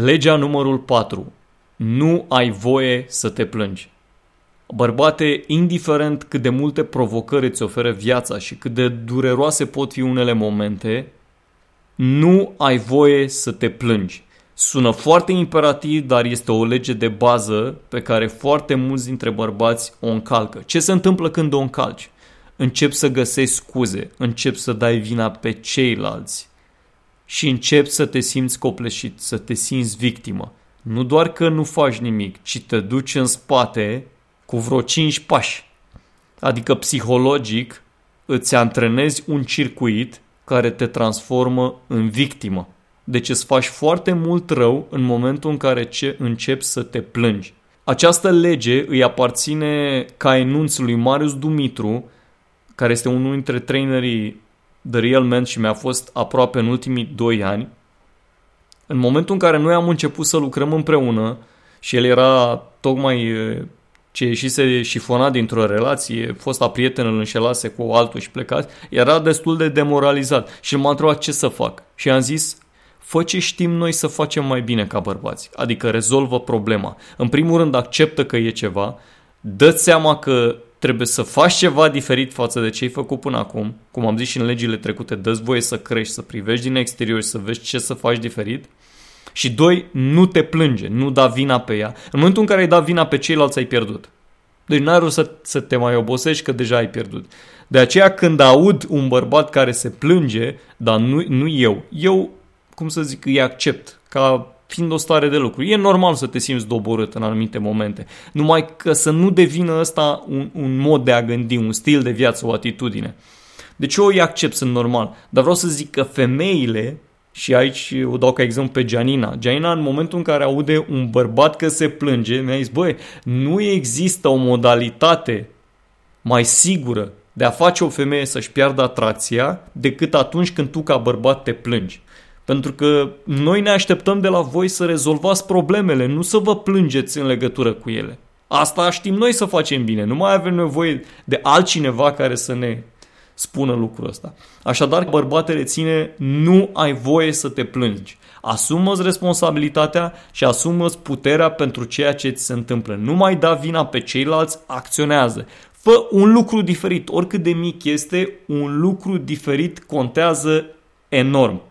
Legea numărul 4. Nu ai voie să te plângi. Bărbate, indiferent cât de multe provocări îți oferă viața și cât de dureroase pot fi unele momente, nu ai voie să te plângi. Sună foarte imperativ, dar este o lege de bază pe care foarte mulți dintre bărbați o încalcă. Ce se întâmplă când o încalci? Încep să găsești scuze, încep să dai vina pe ceilalți și încep să te simți copleșit, să te simți victimă. Nu doar că nu faci nimic, ci te duci în spate cu vreo 5 pași. Adică psihologic îți antrenezi un circuit care te transformă în victimă. Deci îți faci foarte mult rău în momentul în care ce începi să te plângi. Această lege îi aparține ca enunț lui Marius Dumitru, care este unul dintre trainerii The Real Man și mi-a fost aproape în ultimii 2 ani. În momentul în care noi am început să lucrăm împreună și el era tocmai ce ieșise șifonat dintr-o relație, fosta prietenă îl înșelase cu altul și plecat, era destul de demoralizat și m-a întrebat ce să fac. Și am zis, fă ce știm noi să facem mai bine ca bărbați, adică rezolvă problema. În primul rând acceptă că e ceva, dă seama că trebuie să faci ceva diferit față de ce ai făcut până acum, cum am zis și în legile trecute, dă voie să crești, să privești din exterior și să vezi ce să faci diferit. Și doi, nu te plânge, nu da vina pe ea. În momentul în care ai dat vina pe ceilalți, ai pierdut. Deci n-ai rost să, să te mai obosești că deja ai pierdut. De aceea când aud un bărbat care se plânge, dar nu, nu eu, eu, cum să zic, îi accept ca fiind o stare de lucru. E normal să te simți doborât în anumite momente, numai că să nu devină ăsta un, un mod de a gândi, un stil de viață, o atitudine. Deci eu îi accept, sunt normal. Dar vreau să zic că femeile și aici o dau ca exemplu pe Gianina. Gianina în momentul în care aude un bărbat că se plânge, mi-a zis, băi, nu există o modalitate mai sigură de a face o femeie să-și piardă atracția decât atunci când tu ca bărbat te plângi. Pentru că noi ne așteptăm de la voi să rezolvați problemele, nu să vă plângeți în legătură cu ele. Asta știm noi să facem bine, nu mai avem nevoie de altcineva care să ne spună lucrul ăsta. Așadar, bărbate reține, nu ai voie să te plângi. Asumă-ți responsabilitatea și asumă-ți puterea pentru ceea ce ți se întâmplă. Nu mai da vina pe ceilalți, acționează. Fă un lucru diferit, oricât de mic este, un lucru diferit contează enorm.